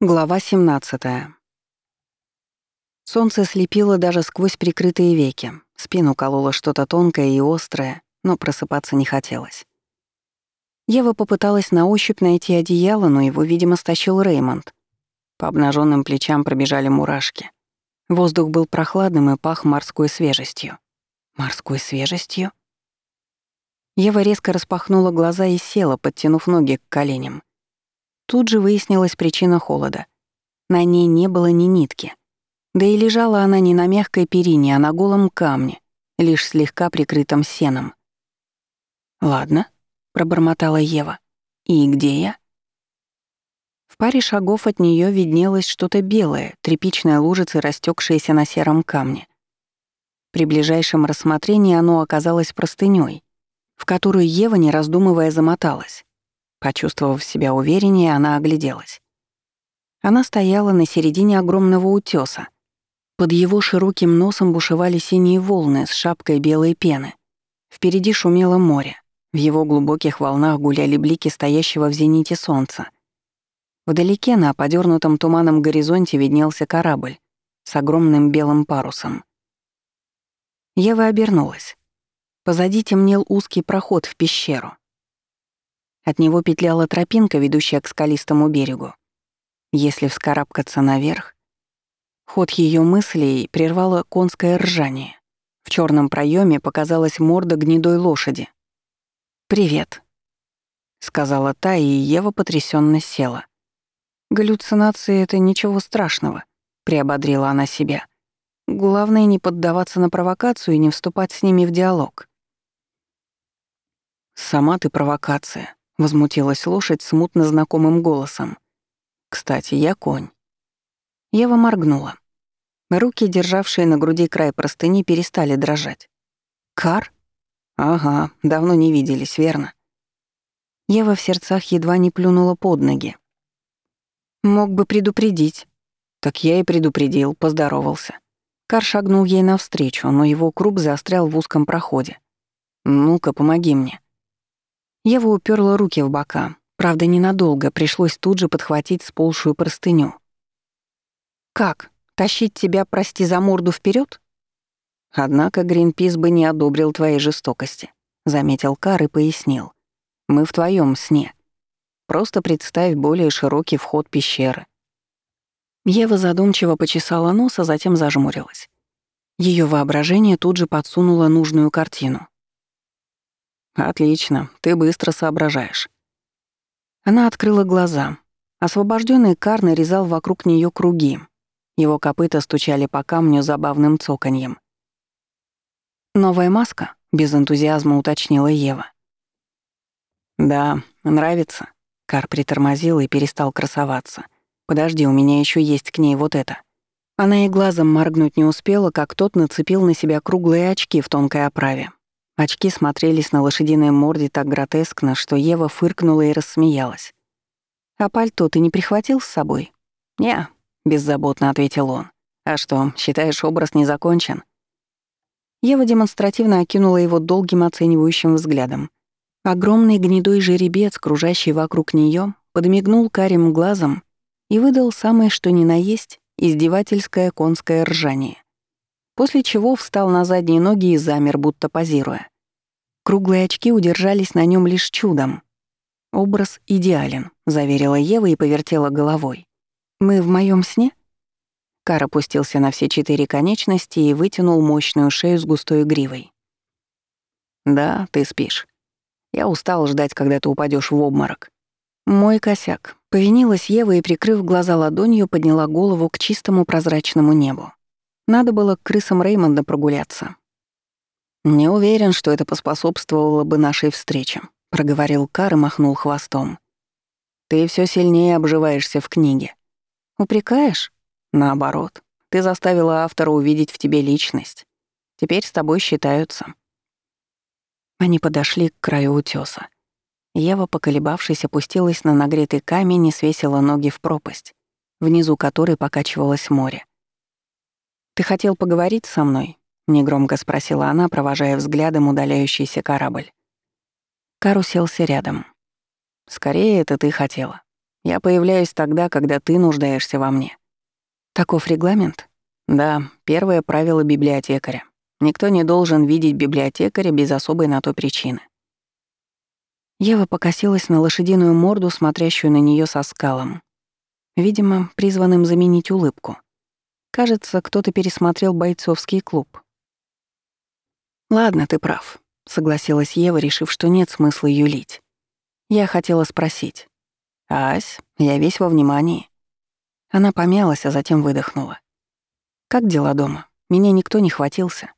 Глава 17. Солнце слепило даже сквозь прикрытые веки. Спину кололо что-то тонкое и острое, но просыпаться не хотелось. Ева попыталась на ощупь найти одеяло, но его, видимо, стащил Реймонд. По обнаженным плечам пробежали мурашки. Воздух был прохладным и пах морской свежестью. Морской свежестью? Ева резко распахнула глаза и села, подтянув ноги к коленям. Тут же выяснилась причина холода. На ней не было ни нитки. Да и лежала она не на мягкой перине, а на голом камне, лишь слегка прикрытом сеном. «Ладно», — пробормотала Ева. «И где я?» В паре шагов от нее виднелось что-то белое, тряпичная лужица, растекшаяся на сером камне. При ближайшем рассмотрении оно оказалось простыней, в которую Ева, не раздумывая, замоталась. Почувствовав себя увереннее, она огляделась. Она стояла на середине огромного утёса. Под его широким носом бушевали синие волны с шапкой белой пены. Впереди шумело море. В его глубоких волнах гуляли блики стоящего в зените солнца. Вдалеке на подернутом туманом горизонте виднелся корабль с огромным белым парусом. Ева обернулась. Позади темнел узкий проход в пещеру. От него петляла тропинка, ведущая к скалистому берегу. Если вскарабкаться наверх, ход ее мыслей прервало конское ржание. В черном проеме показалась морда гнедой лошади. «Привет», — сказала та, и Ева потрясенно села. «Галлюцинации — это ничего страшного», — приободрила она себя. «Главное — не поддаваться на провокацию и не вступать с ними в диалог». «Сама ты провокация», Возмутилась лошадь смутно знакомым голосом. «Кстати, я конь». Ева моргнула. Руки, державшие на груди край простыни, перестали дрожать. «Кар?» «Ага, давно не виделись, верно?» Ева в сердцах едва не плюнула под ноги. «Мог бы предупредить». «Так я и предупредил, поздоровался». Кар шагнул ей навстречу, но его круг застрял в узком проходе. «Ну-ка, помоги мне». Ева уперла руки в бока. Правда, ненадолго, пришлось тут же подхватить сползшую простыню. «Как? Тащить тебя, прости, за морду вперед? «Однако Гринпис бы не одобрил твоей жестокости», — заметил Кар и пояснил. «Мы в твоем сне. Просто представь более широкий вход пещеры». Ева задумчиво почесала нос, а затем зажмурилась. Ее воображение тут же подсунуло нужную картину. «Отлично, ты быстро соображаешь». Она открыла глаза. Освобожденный Кар нарезал вокруг нее круги. Его копыта стучали по камню забавным цоканьем. «Новая маска?» — без энтузиазма уточнила Ева. «Да, нравится». Кар притормозил и перестал красоваться. «Подожди, у меня еще есть к ней вот это». Она и глазом моргнуть не успела, как тот нацепил на себя круглые очки в тонкой оправе. Очки смотрелись на лошадиной морде так гротескно, что Ева фыркнула и рассмеялась. «А пальто ты не прихватил с собой?» «Не», — беззаботно ответил он. «А что, считаешь, образ не закончен?» Ева демонстративно окинула его долгим оценивающим взглядом. Огромный гнедой жеребец, кружащий вокруг нее, подмигнул карим глазом и выдал самое что ни на есть издевательское конское ржание после чего встал на задние ноги и замер, будто позируя. Круглые очки удержались на нем лишь чудом. «Образ идеален», — заверила Ева и повертела головой. «Мы в моем сне?» Кар опустился на все четыре конечности и вытянул мощную шею с густой гривой. «Да, ты спишь. Я устал ждать, когда ты упадешь в обморок». «Мой косяк», — повинилась Ева и, прикрыв глаза ладонью, подняла голову к чистому прозрачному небу. Надо было к крысам Реймонда прогуляться. «Не уверен, что это поспособствовало бы нашей встрече», — проговорил Кар и махнул хвостом. «Ты все сильнее обживаешься в книге. Упрекаешь? Наоборот. Ты заставила автора увидеть в тебе личность. Теперь с тобой считаются». Они подошли к краю утёса. Ева, поколебавшись, опустилась на нагретый камень и свесила ноги в пропасть, внизу которой покачивалось море. «Ты хотел поговорить со мной?» — негромко спросила она, провожая взглядом удаляющийся корабль. Кар уселся рядом. «Скорее, это ты хотела. Я появляюсь тогда, когда ты нуждаешься во мне. Таков регламент? Да, первое правило библиотекаря. Никто не должен видеть библиотекаря без особой на то причины. Ева покосилась на лошадиную морду, смотрящую на нее со скалом. Видимо, призванным заменить улыбку. Кажется, кто-то пересмотрел бойцовский клуб. «Ладно, ты прав», — согласилась Ева, решив, что нет смысла юлить. Я хотела спросить. «Ась, я весь во внимании». Она помялась, а затем выдохнула. «Как дела дома? Меня никто не хватился».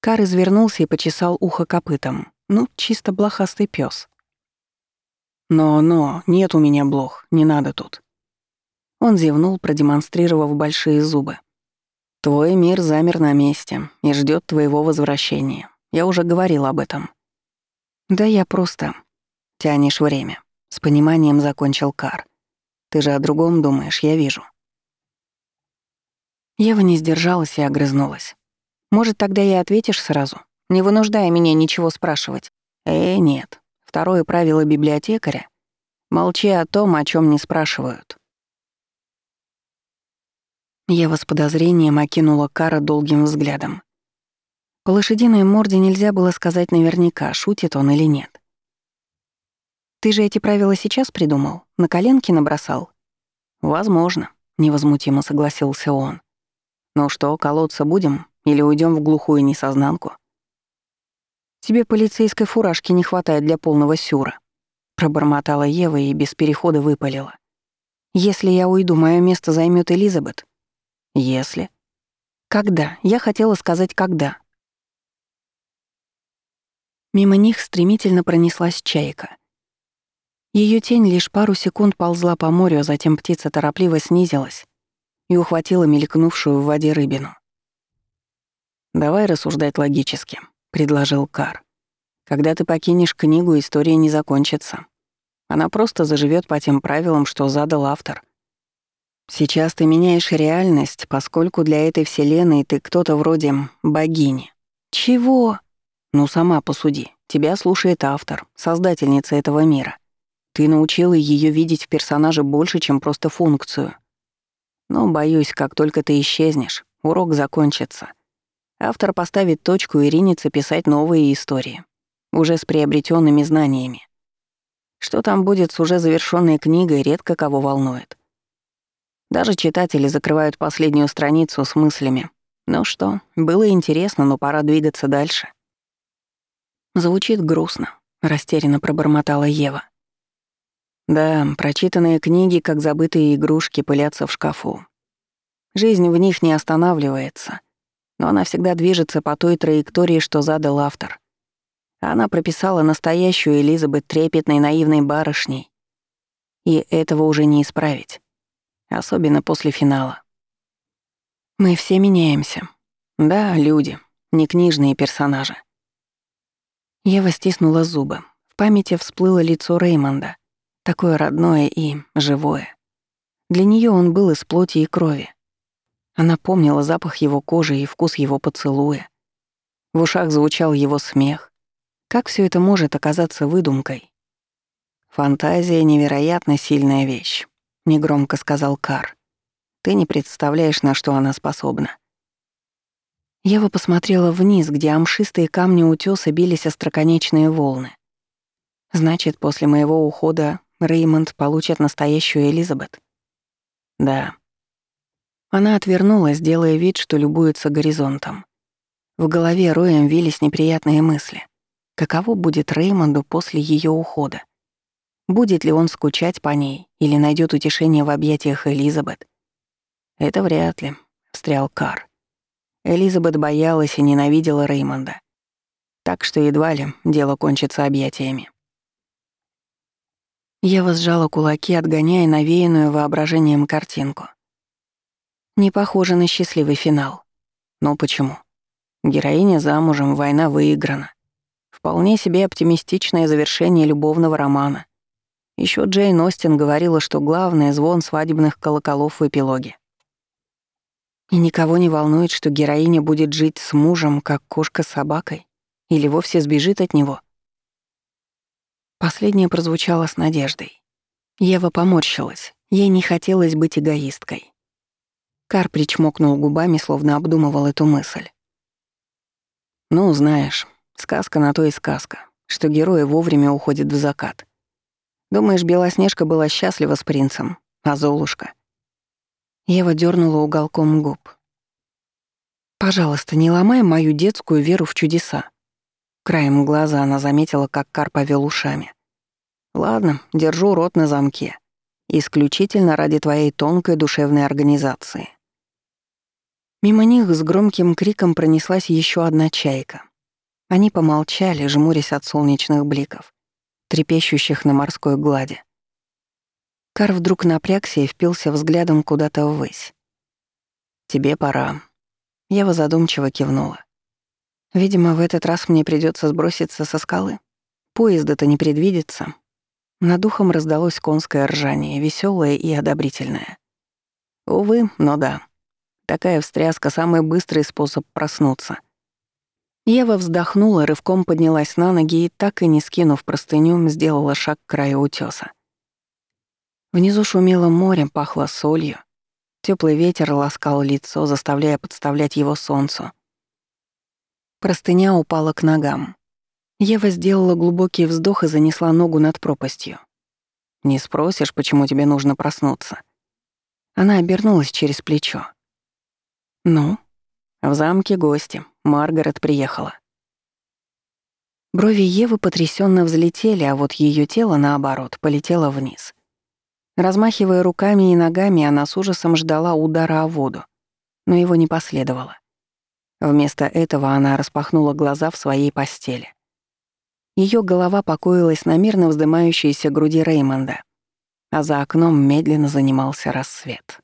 Кар извернулся и почесал ухо копытом. Ну, чисто блохастый пес. «Но-но, нет у меня блох, не надо тут». Он зевнул, продемонстрировав большие зубы. «Твой мир замер на месте и ждет твоего возвращения. Я уже говорил об этом». «Да я просто...» «Тянешь время», — с пониманием закончил Кар. «Ты же о другом думаешь, я вижу». Ева не сдержалась и огрызнулась. Может, тогда и ответишь сразу, не вынуждая меня ничего спрашивать. Э, нет. Второе правило библиотекаря — молчи о том, о чем не спрашивают. Ева с подозрением окинула Кара долгим взглядом. По лошадиной морде нельзя было сказать наверняка, шутит он или нет. «Ты же эти правила сейчас придумал? На коленки набросал?» «Возможно», — невозмутимо согласился он. «Ну что, колоться будем?» Или уйдем в глухую несознанку? Тебе полицейской фуражки не хватает для полного сюра. Пробормотала Ева и без перехода выпалила. Если я уйду, мое место займет Элизабет. Если. Когда? Я хотела сказать когда. Мимо них стремительно пронеслась чайка. Ее тень лишь пару секунд ползла по морю, а затем птица торопливо снизилась и ухватила мелькнувшую в воде рыбину. «Давай рассуждать логически», — предложил Кар. «Когда ты покинешь книгу, история не закончится. Она просто заживет по тем правилам, что задал автор. Сейчас ты меняешь реальность, поскольку для этой вселенной ты кто-то вроде богини. Чего? Ну, сама посуди. Тебя слушает автор, создательница этого мира. Ты научила ее видеть в персонаже больше, чем просто функцию. Но, боюсь, как только ты исчезнешь, урок закончится. Автор поставит точку и ринется писать новые истории, уже с приобретенными знаниями. Что там будет с уже завершенной книгой, редко кого волнует. Даже читатели закрывают последнюю страницу с мыслями. Ну что, было интересно, но пора двигаться дальше. Звучит грустно, растерянно пробормотала Ева. Да, прочитанные книги, как забытые игрушки, пылятся в шкафу. Жизнь в них не останавливается — но она всегда движется по той траектории, что задал автор. Она прописала настоящую Элизабет трепетной наивной барышней. И этого уже не исправить. Особенно после финала. Мы все меняемся. Да, люди, не книжные персонажи. Ева стиснула зубы. В памяти всплыло лицо Реймонда, такое родное и живое. Для нее он был из плоти и крови. Она помнила запах его кожи и вкус его поцелуя. В ушах звучал его смех. Как все это может оказаться выдумкой? «Фантазия — невероятно сильная вещь», — негромко сказал Кар. «Ты не представляешь, на что она способна». Ева посмотрела вниз, где амшистые камни утёса бились остроконечные волны. Значит, после моего ухода Реймонд получит настоящую Элизабет? Да. Она отвернулась, делая вид, что любуется горизонтом. В голове роем вились неприятные мысли. Каково будет Реймонду после ее ухода? Будет ли он скучать по ней или найдет утешение в объятиях Элизабет? Это вряд ли, встрял Кар. Элизабет боялась и ненавидела Реймонда. Так что едва ли дело кончится объятиями. Я возжала кулаки, отгоняя навеянную воображением картинку. Не похоже на счастливый финал. Но почему? Героиня замужем, война выиграна. Вполне себе оптимистичное завершение любовного романа. Еще Джейн Остин говорила, что главное — звон свадебных колоколов в эпилоге. И никого не волнует, что героиня будет жить с мужем, как кошка с собакой, или вовсе сбежит от него. Последнее прозвучало с надеждой. Ева поморщилась. Ей не хотелось быть эгоисткой. Кар причмокнул губами, словно обдумывал эту мысль. «Ну, знаешь, сказка на то и сказка, что герои вовремя уходят в закат. Думаешь, Белоснежка была счастлива с принцем, а Золушка?» Ева дернула уголком губ. «Пожалуйста, не ломай мою детскую веру в чудеса». Краем глаза она заметила, как Кар повел ушами. «Ладно, держу рот на замке. Исключительно ради твоей тонкой душевной организации». Мимо них с громким криком пронеслась еще одна чайка. Они помолчали, жмурясь от солнечных бликов, трепещущих на морской глади. Кар вдруг напрягся и впился взглядом куда-то ввысь. «Тебе пора». Ева задумчиво кивнула. «Видимо, в этот раз мне придется сброситься со скалы. Поезда-то не предвидится». Над ухом раздалось конское ржание, веселое и одобрительное. Увы, но да. Такая встряска — самый быстрый способ проснуться. Ева вздохнула, рывком поднялась на ноги и, так и не скинув простыню, сделала шаг к краю утёса. Внизу шумело море, пахло солью. Теплый ветер ласкал лицо, заставляя подставлять его солнцу. Простыня упала к ногам. Ева сделала глубокий вздох и занесла ногу над пропастью. «Не спросишь, почему тебе нужно проснуться?» Она обернулась через плечо. «Ну?» «В замке гости. Маргарет приехала». Брови Евы потрясенно взлетели, а вот ее тело, наоборот, полетело вниз. Размахивая руками и ногами, она с ужасом ждала удара о воду, но его не последовало. Вместо этого она распахнула глаза в своей постели. Ее голова покоилась на мирно вздымающейся груди Реймонда, а за окном медленно занимался рассвет.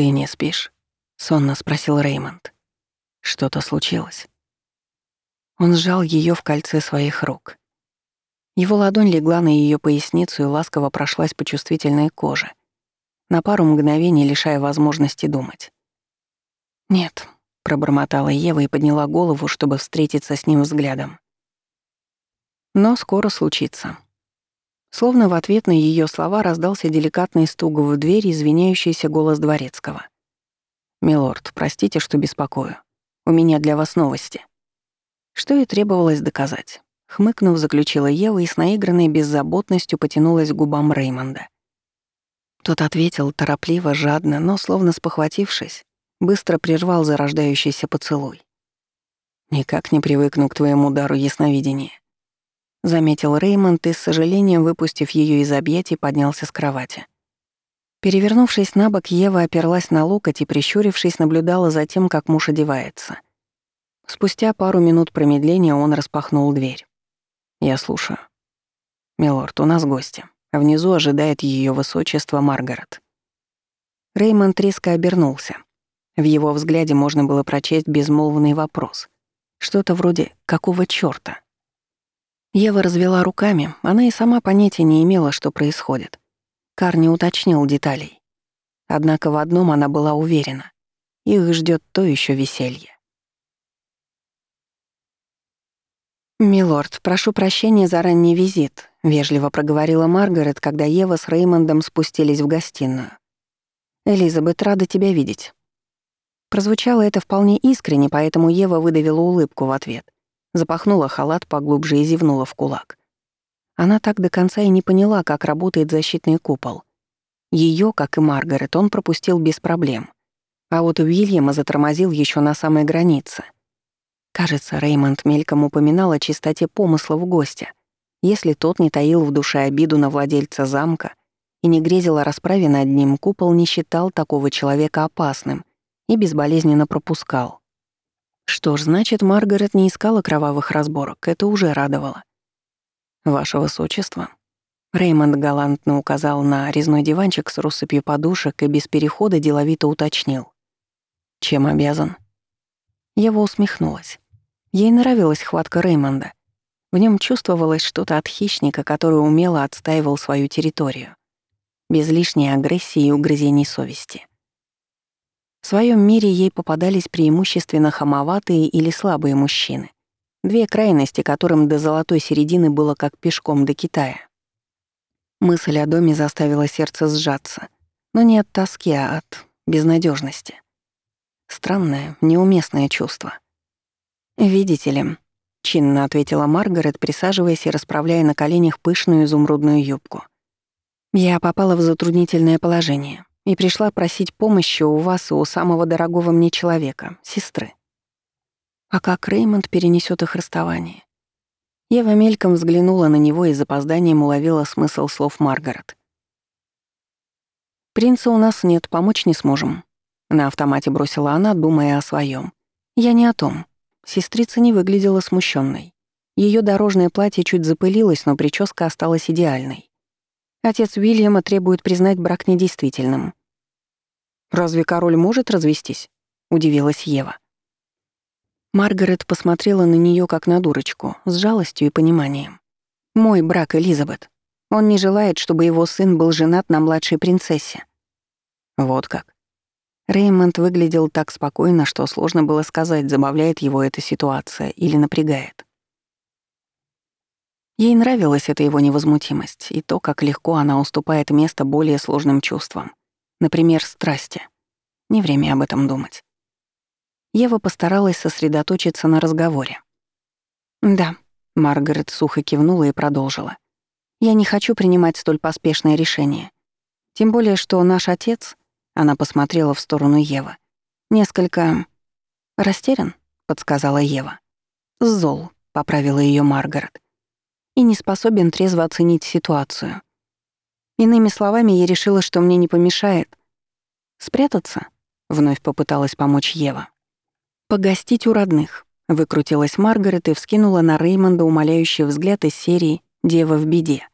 «Ты не спишь?» — сонно спросил Реймонд. «Что-то случилось?» Он сжал ее в кольце своих рук. Его ладонь легла на ее поясницу и ласково прошлась по чувствительной коже, на пару мгновений лишая возможности думать. «Нет», — пробормотала Ева и подняла голову, чтобы встретиться с ним взглядом. «Но скоро случится». Словно в ответ на ее слова раздался деликатный стук в дверь и извиняющийся голос дворецкого. «Милорд, простите, что беспокою. У меня для вас новости». Что и требовалось доказать. Хмыкнув, заключила Ева и с наигранной беззаботностью потянулась к губам Реймонда. Тот ответил торопливо, жадно, но, словно спохватившись, быстро прервал зарождающийся поцелуй. «Никак не привыкну к твоему дару ясновидения заметил Реймонд и, с сожалением выпустив ее из объятий, поднялся с кровати. Перевернувшись на бок, Ева оперлась на локоть и, прищурившись, наблюдала за тем, как муж одевается. Спустя пару минут промедления он распахнул дверь. «Я слушаю». «Милорд, у нас гости. А внизу ожидает ее высочество Маргарет». Реймонд резко обернулся. В его взгляде можно было прочесть безмолвный вопрос. Что-то вроде «какого чёрта?». Ева развела руками, она и сама понятия не имела, что происходит. Кар не уточнил деталей. Однако в одном она была уверена. Их ждет то еще веселье. «Милорд, прошу прощения за ранний визит», — вежливо проговорила Маргарет, когда Ева с Реймондом спустились в гостиную. «Элизабет, рада тебя видеть». Прозвучало это вполне искренне, поэтому Ева выдавила улыбку в ответ — запахнула халат поглубже и зевнула в кулак. Она так до конца и не поняла, как работает защитный купол. Ее, как и Маргарет, он пропустил без проблем. А вот Уильяма затормозил еще на самой границе. Кажется, Реймонд мельком упоминал о чистоте помыслов гостя. Если тот не таил в душе обиду на владельца замка и не грезил о расправе над ним, купол не считал такого человека опасным и безболезненно пропускал. Что ж, значит, Маргарет не искала кровавых разборок, это уже радовало. «Ваше высочество». Реймонд галантно указал на резной диванчик с россыпью подушек и без перехода деловито уточнил. «Чем обязан?» Ева усмехнулась. Ей нравилась хватка Реймонда. В нем чувствовалось что-то от хищника, который умело отстаивал свою территорию. Без лишней агрессии и угрызений совести. В своем мире ей попадались преимущественно хамоватые или слабые мужчины. Две крайности, которым до золотой середины было как пешком до Китая. Мысль о доме заставила сердце сжаться. Но не от тоски, а от безнадежности. Странное, неуместное чувство. «Видите ли», — чинно ответила Маргарет, присаживаясь и расправляя на коленях пышную изумрудную юбку. «Я попала в затруднительное положение и пришла просить помощи у вас и у самого дорогого мне человека, сестры. А как Реймонд перенесет их расставание? Ева мельком взглянула на него и запозданием уловила смысл слов Маргарет. «Принца у нас нет, помочь не сможем», — на автомате бросила она, думая о своем. «Я не о том». Сестрица не выглядела смущенной. Ее дорожное платье чуть запылилось, но прическа осталась идеальной. Отец Уильяма требует признать брак недействительным. «Разве король может развестись?» — удивилась Ева. Маргарет посмотрела на нее как на дурочку, с жалостью и пониманием. «Мой брак, Элизабет. Он не желает, чтобы его сын был женат на младшей принцессе». «Вот как». Реймонд выглядел так спокойно, что сложно было сказать, забавляет его эта ситуация или напрягает. Ей нравилась эта его невозмутимость и то, как легко она уступает место более сложным чувствам, например, страсти. Не время об этом думать. Ева постаралась сосредоточиться на разговоре. «Да», — Маргарет сухо кивнула и продолжила. «Я не хочу принимать столь поспешное решение. Тем более, что наш отец...» — она посмотрела в сторону Евы. «Несколько... растерян», — подсказала Ева. «Зол», — поправила ее Маргарет. «И не способен трезво оценить ситуацию. Иными словами, я решила, что мне не помешает... спрятаться?» — вновь попыталась помочь Ева. «Погостить у родных», — выкрутилась Маргарет и вскинула на Реймонда умоляющий взгляд из серии «Дева в беде».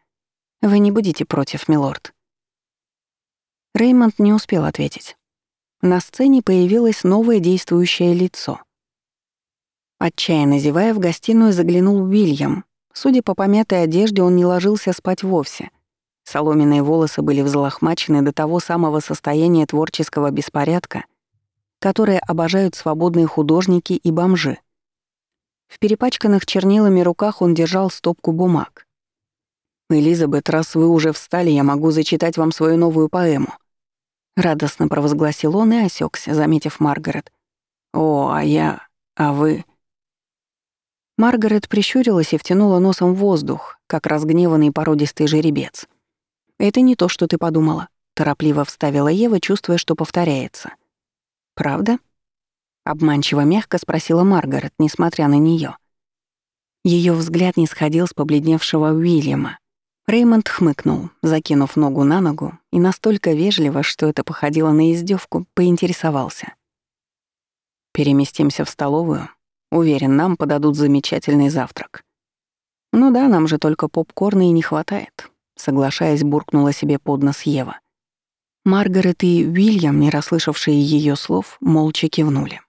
«Вы не будете против, милорд?» Реймонд не успел ответить. На сцене появилось новое действующее лицо. Отчаянно зевая, в гостиную заглянул Уильям. Судя по помятой одежде, он не ложился спать вовсе. Соломенные волосы были взлохмачены до того самого состояния творческого беспорядка — которые обожают свободные художники и бомжи. В перепачканных чернилами руках он держал стопку бумаг. «Элизабет, раз вы уже встали, я могу зачитать вам свою новую поэму». Радостно провозгласил он и осекся, заметив Маргарет. «О, а я... а вы...» Маргарет прищурилась и втянула носом воздух, как разгневанный породистый жеребец. «Это не то, что ты подумала», — торопливо вставила Ева, чувствуя, что повторяется — «Правда?» — обманчиво мягко спросила Маргарет, несмотря на неё. Её взгляд не сходил с побледневшего Уильяма. Реймонд хмыкнул, закинув ногу на ногу, и настолько вежливо, что это походило на издевку, поинтересовался. «Переместимся в столовую. Уверен, нам подадут замечательный завтрак». «Ну да, нам же только попкорна и не хватает», — соглашаясь, буркнула себе под нос Ева. Маргарет и Уильям, не расслышавшие ее слов, молча кивнули.